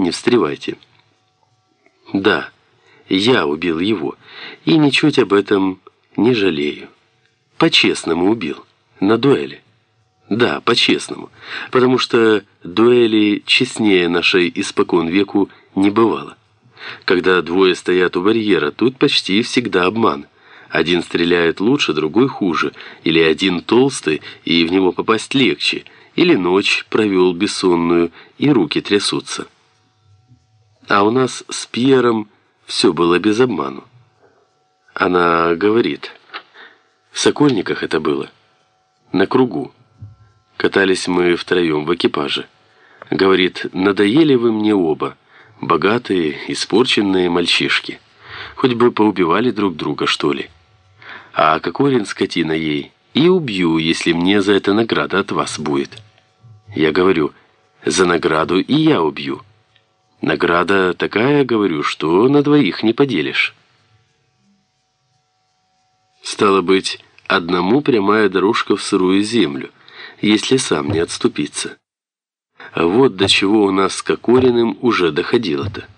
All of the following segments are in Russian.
не встревайте. Да, я убил его, и ничуть об этом не жалею. По-честному убил, на дуэли. Да, по-честному, потому что дуэли честнее нашей испокон веку не бывало. Когда двое стоят у барьера, тут почти всегда обман. Один стреляет лучше, другой хуже, или один толстый, и в него попасть легче, или ночь провел бессонную, и руки трясутся. А у нас с Пьером все было без обману. Она говорит, в Сокольниках это было, на кругу. Катались мы втроем в экипаже. Говорит, надоели вы мне оба, богатые, испорченные мальчишки. Хоть бы поубивали друг друга, что ли. А Кокорин, скотина ей, и убью, если мне за это награда от вас будет. Я говорю, за награду и я убью. Награда такая, говорю, что на двоих не поделишь. Стало быть, одному прямая дорожка в сырую землю, если сам не отступиться. А вот до чего у нас с Кокориным уже доходило-то.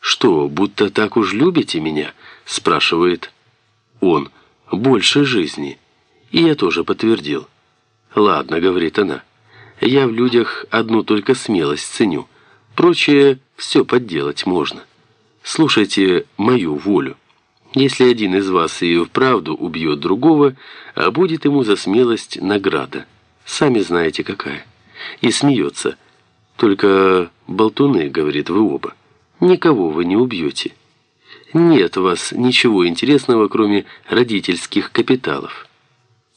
«Что, будто так уж любите меня?» – спрашивает он. «Больше жизни». И я тоже подтвердил. «Ладно», – говорит она. «Я в людях одну только смелость ценю. Прочее все подделать можно. Слушайте мою волю». Если один из вас и вправду убьет другого, а будет ему за смелость награда. Сами знаете, какая. И смеется. Только болтуны, говорит, вы оба. Никого вы не убьете. Нет у вас ничего интересного, кроме родительских капиталов.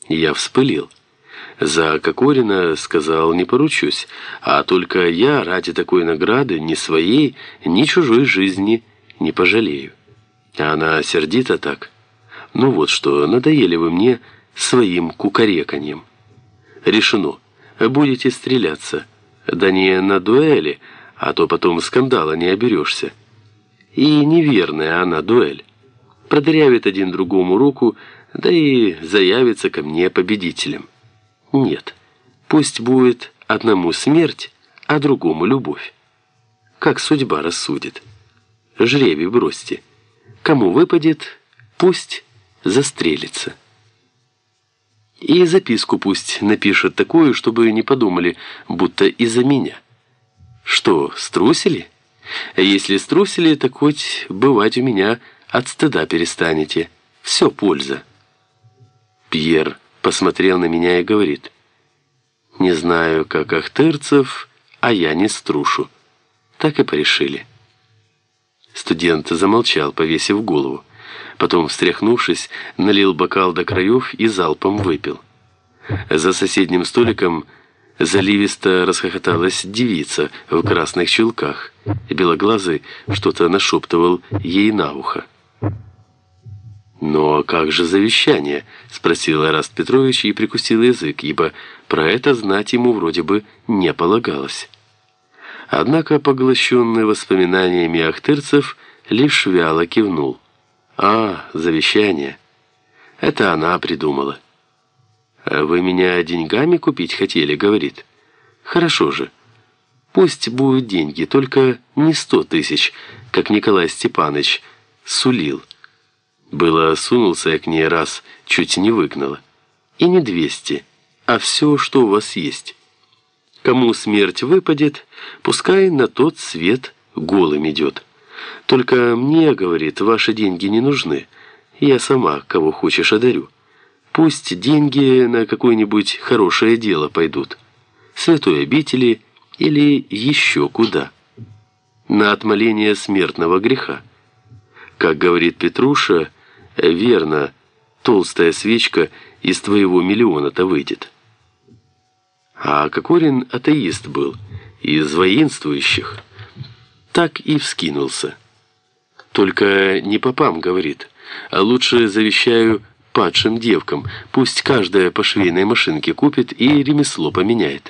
Я вспылил. За Кокорина сказал, не поручусь, а только я ради такой награды ни своей, ни чужой жизни не пожалею. Она сердита так. Ну вот что, надоели вы мне своим кукареканьем. Решено. Будете стреляться. Да не на дуэли, а то потом скандала не оберешься. И неверная она дуэль. Продырявит один другому руку, да и заявится ко мне победителем. Нет, пусть будет одному смерть, а другому любовь. Как судьба рассудит. Жребий бросьте. Кому выпадет, пусть застрелится. И записку пусть напишет такую, чтобы не подумали, будто из-за меня. Что, струсили? Если струсили, так хоть бывать у меня от стыда перестанете. Все польза. Пьер посмотрел на меня и говорит, «Не знаю, как Ахтырцев, а я не струшу». Так и порешили. Студент замолчал, повесив голову. Потом, встряхнувшись, налил бокал до краев и залпом выпил. За соседним столиком заливисто расхохоталась девица в красных чулках. Белоглазый что-то нашептывал ей на ухо. «Но как же завещание?» – спросил Эраст Петрович и прикусил язык, ибо про это знать ему вроде бы не полагалось. Однако, поглощенный воспоминаниями ахтырцев, лишь вяло кивнул. «А, завещание. Это она придумала». «А «Вы меня деньгами купить хотели?» — говорит. «Хорошо же. Пусть будут деньги, только не сто тысяч, как Николай Степанович сулил». Было сунулся я к ней раз, чуть не выгнала. И не двести, а все, что у вас есть. Кому смерть выпадет, пускай на тот свет голым идет. Только мне, говорит, ваши деньги не нужны. Я сама, кого хочешь, одарю. Пусть деньги на какое-нибудь хорошее дело пойдут. Святой обители или еще куда. На отмоление смертного греха. Как говорит Петруша, верно, толстая свечка из твоего миллиона-то выйдет. А Кокорин атеист был, из воинствующих. Так и вскинулся. Только не попам, говорит, а лучше завещаю падшим девкам, пусть каждая по швейной машинке купит и ремесло поменяет.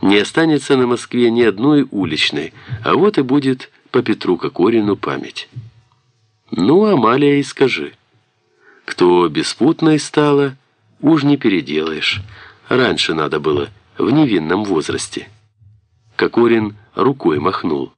Не останется на Москве ни одной уличной, а вот и будет по Петру Кокорину память. Ну, Амалия, и скажи. Кто беспутной стала, уж не переделаешь. Раньше надо было, в невинном возрасте. Кокорин рукой махнул.